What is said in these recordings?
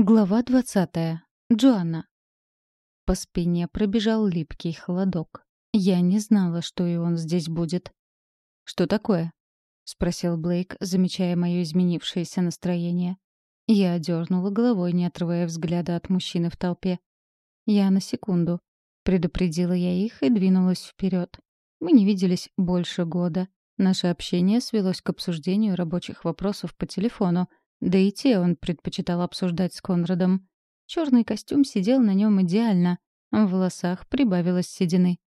Глава двадцатая. Джоанна. По спине пробежал липкий холодок. Я не знала, что и он здесь будет. «Что такое?» — спросил Блейк, замечая мое изменившееся настроение. Я дернула головой, не отрывая взгляда от мужчины в толпе. «Я на секунду», — предупредила я их и двинулась вперед. Мы не виделись больше года. Наше общение свелось к обсуждению рабочих вопросов по телефону — да и те он предпочитал обсуждать с Конрадом. Черный костюм сидел на нем идеально, в волосах прибавилось седины.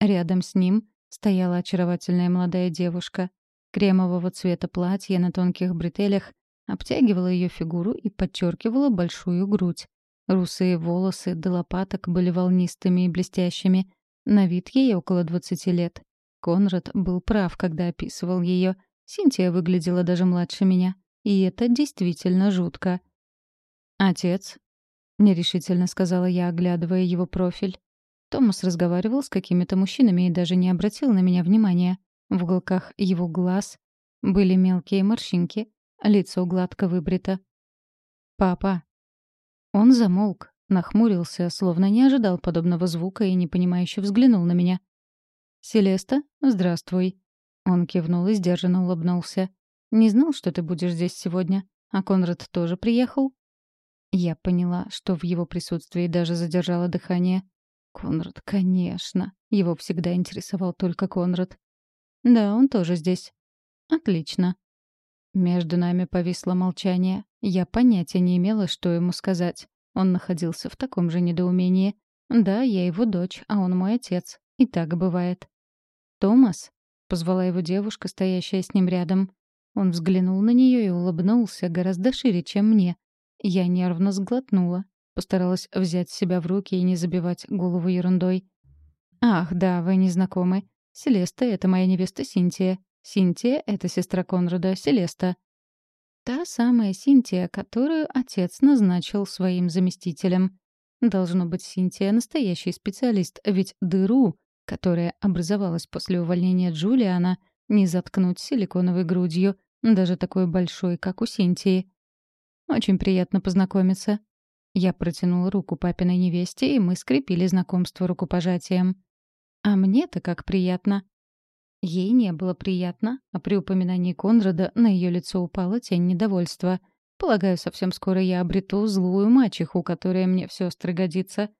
Рядом с ним стояла очаровательная молодая девушка. Кремового цвета платье на тонких бретелях обтягивало ее фигуру и подчеркивало большую грудь. Русые волосы до лопаток были волнистыми и блестящими. На вид ей около двадцати лет. Конрад был прав, когда описывал ее. Синтия выглядела даже младше меня. И это действительно жутко. «Отец», — нерешительно сказала я, оглядывая его профиль. Томас разговаривал с какими-то мужчинами и даже не обратил на меня внимания. В уголках его глаз были мелкие морщинки, лицо гладко выбрито. «Папа». Он замолк, нахмурился, словно не ожидал подобного звука и непонимающе взглянул на меня. «Селеста, здравствуй». Он кивнул и сдержанно улыбнулся. Не знал, что ты будешь здесь сегодня. А Конрад тоже приехал?» Я поняла, что в его присутствии даже задержала дыхание. Конрад, конечно. Его всегда интересовал только Конрад. «Да, он тоже здесь». «Отлично». Между нами повисло молчание. Я понятия не имела, что ему сказать. Он находился в таком же недоумении. Да, я его дочь, а он мой отец. И так бывает. «Томас?» — позвала его девушка, стоящая с ним рядом. Он взглянул на нее и улыбнулся гораздо шире, чем мне. Я нервно сглотнула. Постаралась взять себя в руки и не забивать голову ерундой. «Ах, да, вы не знакомы. Селеста — это моя невеста Синтия. Синтия — это сестра Конрада, Селеста». Та самая Синтия, которую отец назначил своим заместителем. Должно быть, Синтия — настоящий специалист, ведь дыру, которая образовалась после увольнения Джулиана, не заткнуть силиконовой грудью, даже такой большой, как у Синтии. «Очень приятно познакомиться». Я протянула руку папиной невесте, и мы скрепили знакомство рукопожатием. «А мне-то как приятно». Ей не было приятно, а при упоминании Конрада на ее лицо упала тень недовольства. Полагаю, совсем скоро я обрету злую мачеху, которая мне все остро годится.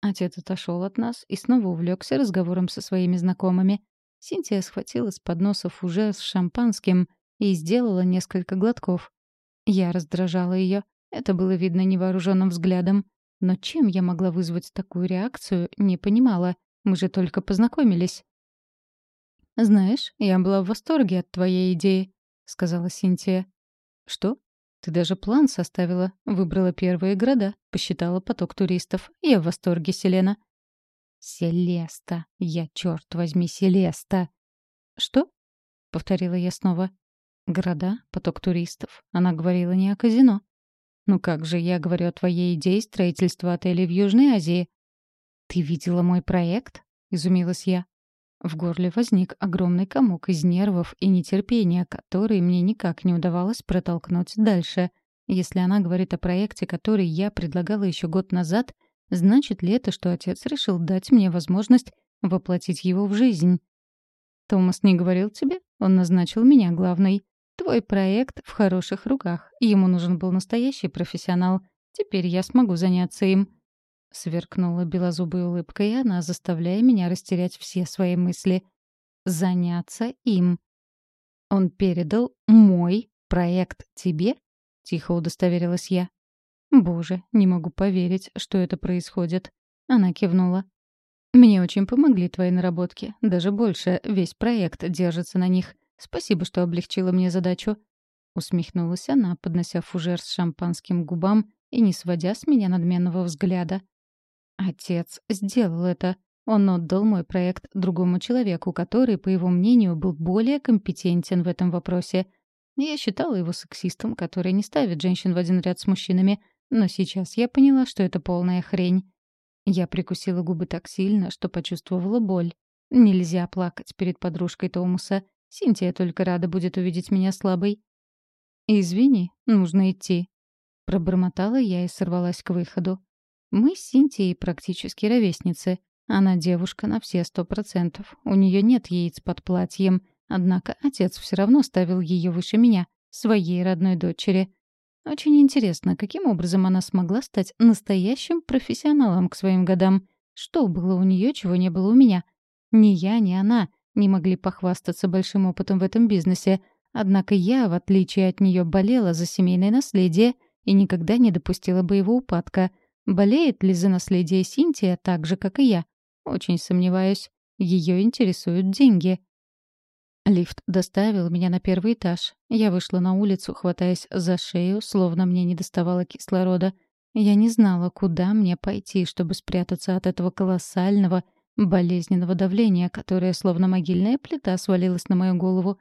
Отец отошел от нас и снова увлекся разговором со своими знакомыми. Синтия схватила с подносов уже с шампанским — и сделала несколько глотков. Я раздражала ее. Это было видно невооруженным взглядом. Но чем я могла вызвать такую реакцию, не понимала. Мы же только познакомились. «Знаешь, я была в восторге от твоей идеи», — сказала Синтия. «Что? Ты даже план составила, выбрала первые города, посчитала поток туристов. Я в восторге, Селена». «Селеста! Я, черт возьми, Селеста!» «Что?» — повторила я снова. Города, поток туристов. Она говорила не о казино. «Ну как же, я говорю о твоей идее строительства отелей в Южной Азии». «Ты видела мой проект?» — изумилась я. В горле возник огромный комок из нервов и нетерпения, который мне никак не удавалось протолкнуть дальше. Если она говорит о проекте, который я предлагала еще год назад, значит ли это, что отец решил дать мне возможность воплотить его в жизнь? «Томас не говорил тебе? Он назначил меня главной. Твой проект в хороших руках. Ему нужен был настоящий профессионал. Теперь я смогу заняться им». Сверкнула белозубой улыбкой она, заставляя меня растерять все свои мысли. «Заняться им». «Он передал мой проект тебе?» — тихо удостоверилась я. «Боже, не могу поверить, что это происходит». Она кивнула. «Мне очень помогли твои наработки. Даже больше, весь проект держится на них. Спасибо, что облегчила мне задачу». Усмехнулась она, поднося фужер с шампанским губам и не сводя с меня надменного взгляда. «Отец сделал это. Он отдал мой проект другому человеку, который, по его мнению, был более компетентен в этом вопросе. Я считала его сексистом, который не ставит женщин в один ряд с мужчинами, но сейчас я поняла, что это полная хрень. Я прикусила губы так сильно, что почувствовала боль. Нельзя плакать перед подружкой Томуса. Синтия только рада будет увидеть меня слабой. «Извини, нужно идти». Пробормотала я и сорвалась к выходу. Мы с Синтией практически ровесницы. Она девушка на все сто процентов. У нее нет яиц под платьем. Однако отец все равно ставил ее выше меня, своей родной дочери. Очень интересно, каким образом она смогла стать настоящим профессионалом к своим годам. Что было у нее, чего не было у меня? Ни я, ни она не могли похвастаться большим опытом в этом бизнесе. Однако я, в отличие от нее, болела за семейное наследие и никогда не допустила бы его упадка. Болеет ли за наследие Синтия так же, как и я? Очень сомневаюсь. Ее интересуют деньги. Лифт доставил меня на первый этаж. Я вышла на улицу, хватаясь за шею, словно мне не доставало кислорода. Я не знала, куда мне пойти, чтобы спрятаться от этого колоссального, болезненного давления, которое, словно могильная плита, свалилось на мою голову.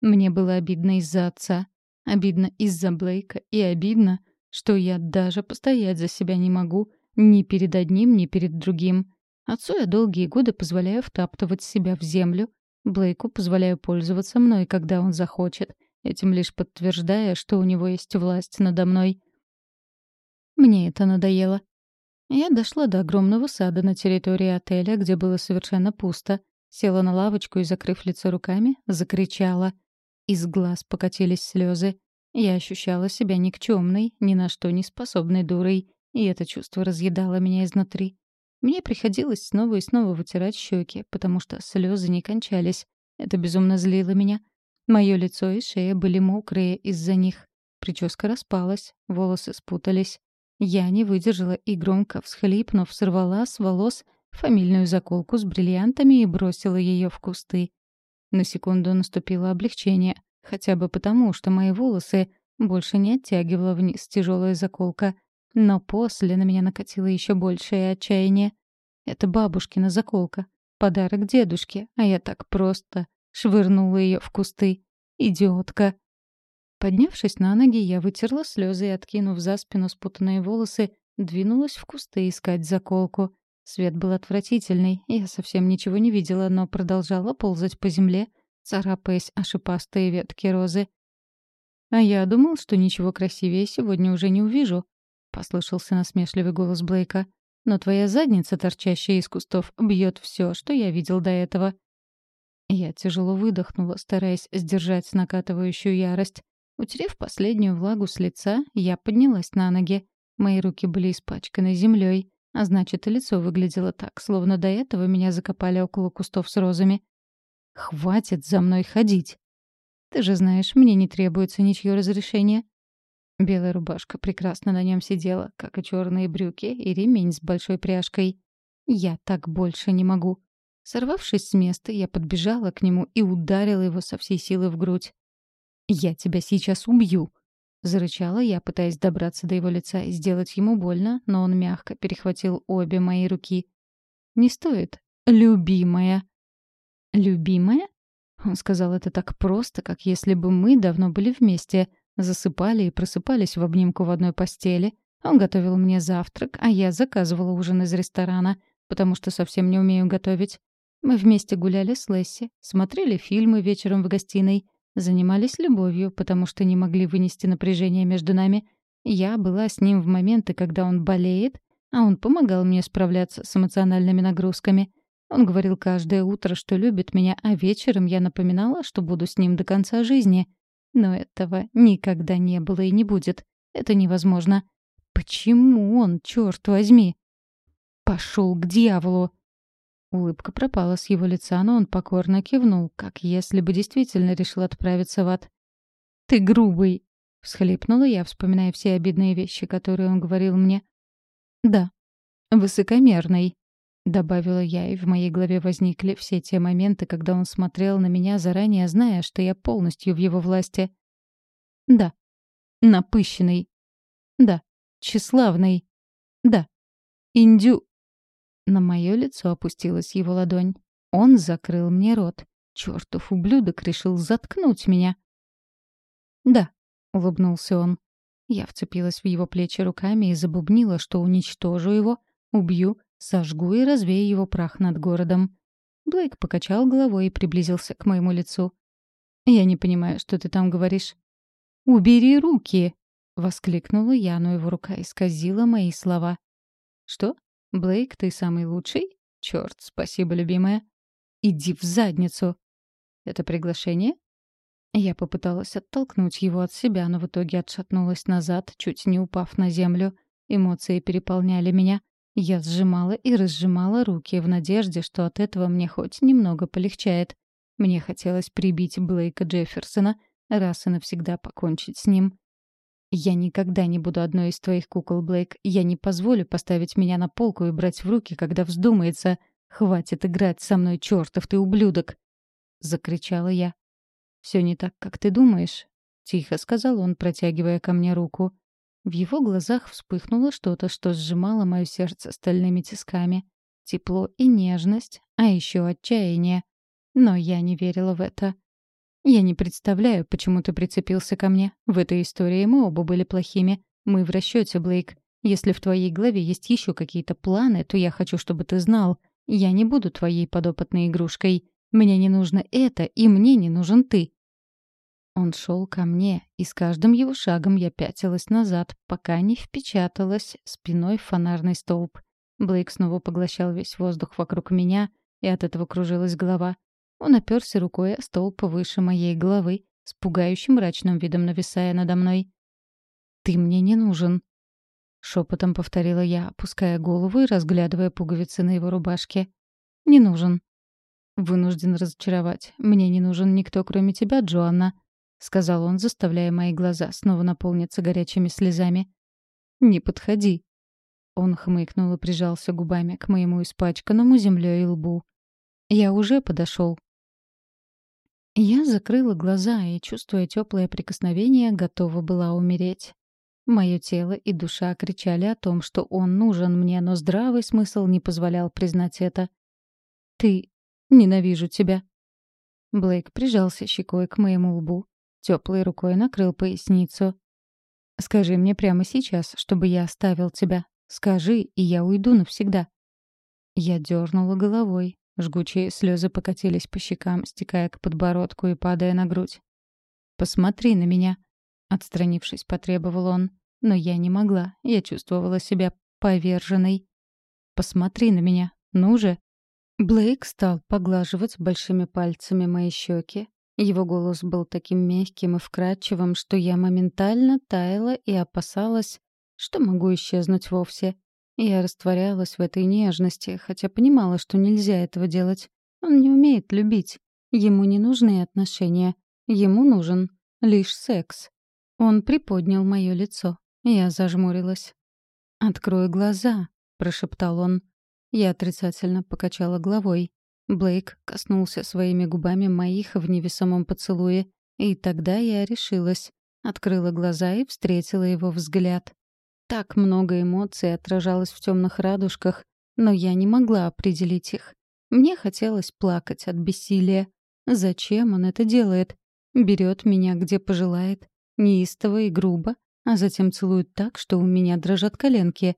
Мне было обидно из-за отца, обидно из-за Блейка и обидно, что я даже постоять за себя не могу ни перед одним, ни перед другим. Отцу я долгие годы позволяю втаптывать себя в землю, Блейку позволяю пользоваться мной, когда он захочет, этим лишь подтверждая, что у него есть власть надо мной. Мне это надоело. Я дошла до огромного сада на территории отеля, где было совершенно пусто, села на лавочку и, закрыв лицо руками, закричала. Из глаз покатились слезы. Я ощущала себя никчемной, ни на что не способной дурой, и это чувство разъедало меня изнутри. Мне приходилось снова и снова вытирать щеки, потому что слезы не кончались. Это безумно злило меня. Мое лицо и шея были мокрые из-за них. Прическа распалась, волосы спутались. Я не выдержала и громко всхлипнув, сорвала с волос фамильную заколку с бриллиантами и бросила ее в кусты. На секунду наступило облегчение, хотя бы потому, что мои волосы больше не оттягивала вниз тяжелая заколка. Но после на меня накатило еще большее отчаяние. Это бабушкина заколка. Подарок дедушке, а я так просто швырнула ее в кусты. Идиотка. Поднявшись на ноги, я вытерла слезы и, откинув за спину спутанные волосы, двинулась в кусты искать заколку. Свет был отвратительный, я совсем ничего не видела, но продолжала ползать по земле, царапаясь о шипастые ветки розы. «А я думал, что ничего красивее сегодня уже не увижу», послышался насмешливый голос Блейка. «Но твоя задница, торчащая из кустов, бьет все, что я видел до этого». Я тяжело выдохнула, стараясь сдержать накатывающую ярость. Утерев последнюю влагу с лица, я поднялась на ноги. Мои руки были испачканы землей, а значит, и лицо выглядело так, словно до этого меня закопали около кустов с розами. «Хватит за мной ходить!» «Ты же знаешь, мне не требуется ничье разрешение», Белая рубашка прекрасно на нем сидела, как и черные брюки и ремень с большой пряжкой. Я так больше не могу. Сорвавшись с места, я подбежала к нему и ударила его со всей силы в грудь. «Я тебя сейчас убью!» Зарычала я, пытаясь добраться до его лица и сделать ему больно, но он мягко перехватил обе мои руки. «Не стоит. Любимая». «Любимая?» Он сказал это так просто, как если бы мы давно были вместе — Засыпали и просыпались в обнимку в одной постели. Он готовил мне завтрак, а я заказывала ужин из ресторана, потому что совсем не умею готовить. Мы вместе гуляли с Лесси, смотрели фильмы вечером в гостиной, занимались любовью, потому что не могли вынести напряжение между нами. Я была с ним в моменты, когда он болеет, а он помогал мне справляться с эмоциональными нагрузками. Он говорил каждое утро, что любит меня, а вечером я напоминала, что буду с ним до конца жизни — но этого никогда не было и не будет. Это невозможно. Почему он, черт возьми? Пошел к дьяволу! Улыбка пропала с его лица, но он покорно кивнул, как если бы действительно решил отправиться в ад. «Ты грубый!» — всхлипнула я, вспоминая все обидные вещи, которые он говорил мне. «Да, высокомерный», — добавила я, и в моей голове возникли все те моменты, когда он смотрел на меня, заранее зная, что я полностью в его власти. Да. Напыщенный. Да. Тщеславный. Да. Индю. На мое лицо опустилась его ладонь. Он закрыл мне рот. Чёртов ублюдок решил заткнуть меня. «Да», — улыбнулся он. Я вцепилась в его плечи руками и забубнила, что уничтожу его, убью Сожгу и развею его прах над городом. Блейк покачал головой и приблизился к моему лицу. «Я не понимаю, что ты там говоришь». «Убери руки!» — воскликнула я, но его рука исказила мои слова. «Что? Блейк, ты самый лучший? Чёрт, спасибо, любимая. Иди в задницу!» «Это приглашение?» Я попыталась оттолкнуть его от себя, но в итоге отшатнулась назад, чуть не упав на землю. Эмоции переполняли меня. Я сжимала и разжимала руки в надежде, что от этого мне хоть немного полегчает. Мне хотелось прибить Блейка Джефферсона, раз и навсегда покончить с ним. «Я никогда не буду одной из твоих кукол, Блейк. Я не позволю поставить меня на полку и брать в руки, когда вздумается. Хватит играть со мной, чертов ты ублюдок!» — закричала я. Все не так, как ты думаешь», — тихо сказал он, протягивая ко мне руку. В его глазах вспыхнуло что-то, что сжимало мое сердце стальными тисками. Тепло и нежность, а еще отчаяние. Но я не верила в это. «Я не представляю, почему ты прицепился ко мне. В этой истории мы оба были плохими. Мы в расчете, Блейк. Если в твоей голове есть еще какие-то планы, то я хочу, чтобы ты знал. Я не буду твоей подопытной игрушкой. Мне не нужно это, и мне не нужен ты. Он шел ко мне, и с каждым его шагом я пятилась назад, пока не впечаталась спиной в фонарный столб. Блейк снова поглощал весь воздух вокруг меня, и от этого кружилась голова. Он оперся рукой о столб выше моей головы, с пугающим мрачным видом нависая надо мной. «Ты мне не нужен», — шепотом повторила я, опуская голову и разглядывая пуговицы на его рубашке. «Не нужен». «Вынужден разочаровать. Мне не нужен никто, кроме тебя, Джоанна», сказал он, заставляя мои глаза снова наполниться горячими слезами. «Не подходи». Он хмыкнул и прижался губами к моему испачканному землей лбу. «Я уже подошел. Я закрыла глаза и, чувствуя теплое прикосновение, готова была умереть. Мое тело и душа кричали о том, что он нужен мне, но здравый смысл не позволял признать это. «Ты... ненавижу тебя». Блейк прижался щекой к моему лбу, Теплой рукой накрыл поясницу. «Скажи мне прямо сейчас, чтобы я оставил тебя. Скажи, и я уйду навсегда». Я дернула головой. Жгучие слезы покатились по щекам, стекая к подбородку и падая на грудь. «Посмотри на меня», — отстранившись, потребовал он. Но я не могла, я чувствовала себя поверженной. «Посмотри на меня, ну же!» Блейк стал поглаживать большими пальцами мои щеки, его голос был таким мягким и вкрадчивым, что я моментально таяла и опасалась, что могу исчезнуть вовсе. Я растворялась в этой нежности, хотя понимала, что нельзя этого делать. Он не умеет любить. Ему не нужны отношения. Ему нужен лишь секс. Он приподнял мое лицо. Я зажмурилась. «Открой глаза», — прошептал он. Я отрицательно покачала головой. Блейк коснулся своими губами моих в невесомом поцелуе, и тогда я решилась, открыла глаза и встретила его взгляд. Так много эмоций отражалось в темных радужках, но я не могла определить их. Мне хотелось плакать от бессилия. Зачем он это делает? Берет меня, где пожелает, неистово и грубо, а затем целует так, что у меня дрожат коленки.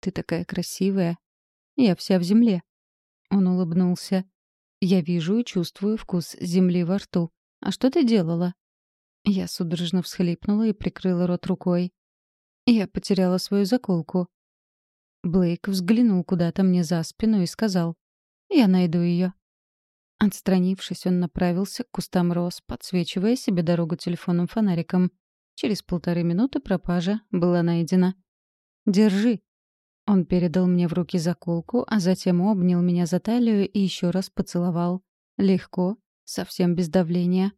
«Ты такая красивая. Я вся в земле», он улыбнулся. «Я вижу и чувствую вкус земли во рту. А что ты делала?» Я судорожно всхлипнула и прикрыла рот рукой. Я потеряла свою заколку. Блейк взглянул куда-то мне за спину и сказал. «Я найду ее». Отстранившись, он направился к кустам роз, подсвечивая себе дорогу телефонным фонариком. Через полторы минуты пропажа была найдена. «Держи», он передал мне в руки заколку, а затем обнял меня за талию и еще раз поцеловал. Легко, совсем без давления.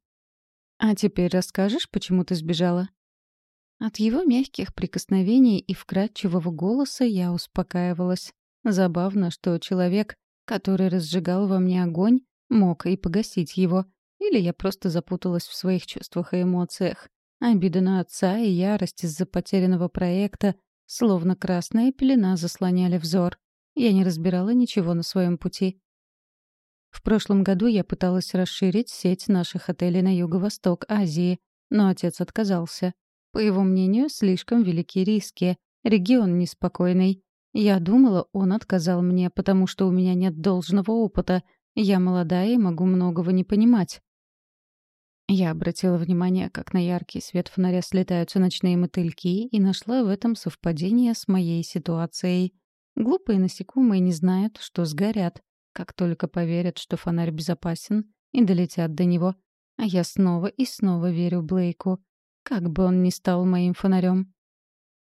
«А теперь расскажешь, почему ты сбежала?» От его мягких прикосновений и вкрадчивого голоса я успокаивалась. Забавно, что человек, который разжигал во мне огонь, мог и погасить его. Или я просто запуталась в своих чувствах и эмоциях. Обида на отца и ярость из-за потерянного проекта Словно красная пелена заслоняли взор. Я не разбирала ничего на своем пути. В прошлом году я пыталась расширить сеть наших отелей на юго-восток Азии, но отец отказался. По его мнению, слишком велики риски, регион неспокойный. Я думала, он отказал мне, потому что у меня нет должного опыта. Я молодая и могу многого не понимать. Я обратила внимание, как на яркий свет фонаря слетаются ночные мотыльки, и нашла в этом совпадение с моей ситуацией. Глупые насекомые не знают, что сгорят, как только поверят, что фонарь безопасен, и долетят до него. А я снова и снова верю Блейку, как бы он ни стал моим фонарем.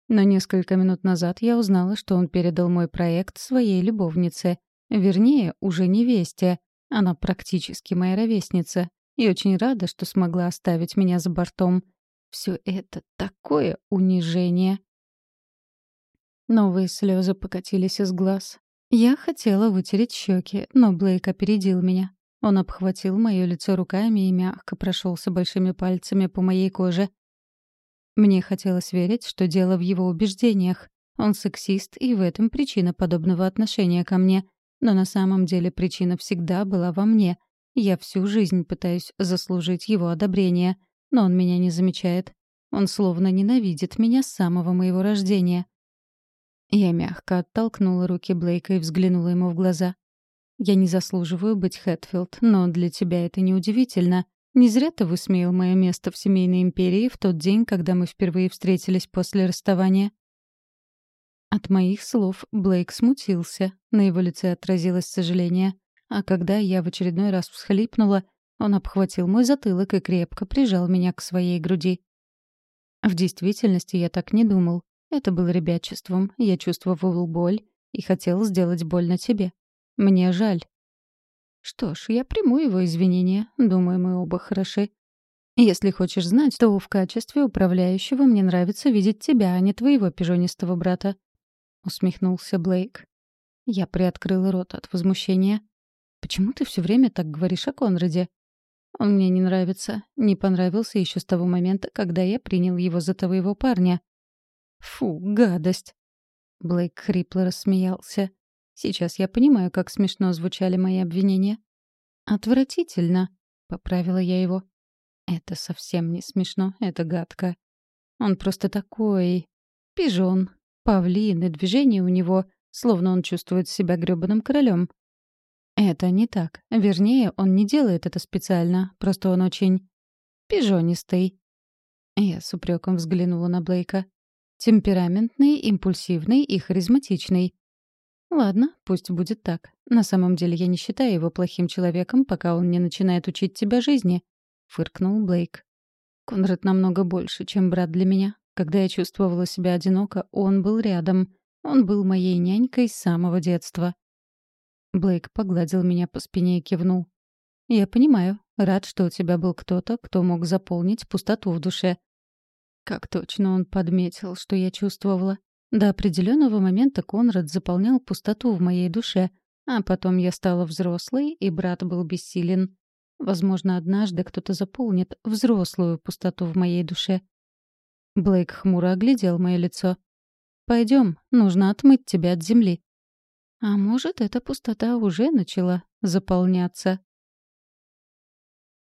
Но несколько минут назад я узнала, что он передал мой проект своей любовнице. Вернее, уже невесте. Она практически моя ровесница. И очень рада, что смогла оставить меня за бортом. Все это такое унижение. Новые слезы покатились из глаз. Я хотела вытереть щеки, но Блейк опередил меня. Он обхватил мое лицо руками и мягко прошелся большими пальцами по моей коже. Мне хотелось верить, что дело в его убеждениях. Он сексист, и в этом причина подобного отношения ко мне. Но на самом деле причина всегда была во мне. Я всю жизнь пытаюсь заслужить его одобрение, но он меня не замечает. Он словно ненавидит меня с самого моего рождения. Я мягко оттолкнула руки Блейка и взглянула ему в глаза. «Я не заслуживаю быть Хэтфилд, но для тебя это неудивительно. Не зря ты высмеял мое место в семейной империи в тот день, когда мы впервые встретились после расставания. От моих слов Блейк смутился, на его лице отразилось сожаление. А когда я в очередной раз всхлипнула, он обхватил мой затылок и крепко прижал меня к своей груди. В действительности я так не думал. Это было ребячеством, я чувствовал боль и хотел сделать больно тебе. Мне жаль, что ж, я приму его извинения. Думаю, мы оба хороши. Если хочешь знать, то в качестве управляющего мне нравится видеть тебя, а не твоего пижонистого брата. Усмехнулся Блейк. Я приоткрыла рот от возмущения. Почему ты все время так говоришь о Конраде? Он мне не нравится. Не понравился еще с того момента, когда я принял его за твоего парня. Фу, гадость. Блейк хрипло рассмеялся. Сейчас я понимаю, как смешно звучали мои обвинения. «Отвратительно», — поправила я его. «Это совсем не смешно, это гадко. Он просто такой... пижон, павлин, и движение у него, словно он чувствует себя грёбаным королем. Это не так. Вернее, он не делает это специально, просто он очень... пижонистый». Я с упреком взглянула на Блейка. Темпераментный, импульсивный и харизматичный. «Ладно, пусть будет так. На самом деле я не считаю его плохим человеком, пока он не начинает учить тебя жизни», — фыркнул Блейк. «Конрад намного больше, чем брат для меня. Когда я чувствовала себя одиноко, он был рядом. Он был моей нянькой с самого детства». Блейк погладил меня по спине и кивнул. «Я понимаю. Рад, что у тебя был кто-то, кто мог заполнить пустоту в душе». Как точно он подметил, что я чувствовала. До определенного момента Конрад заполнял пустоту в моей душе, а потом я стала взрослой, и брат был бессилен. Возможно, однажды кто-то заполнит взрослую пустоту в моей душе. Блейк хмуро оглядел мое лицо. Пойдем, нужно отмыть тебя от земли. А может, эта пустота уже начала заполняться.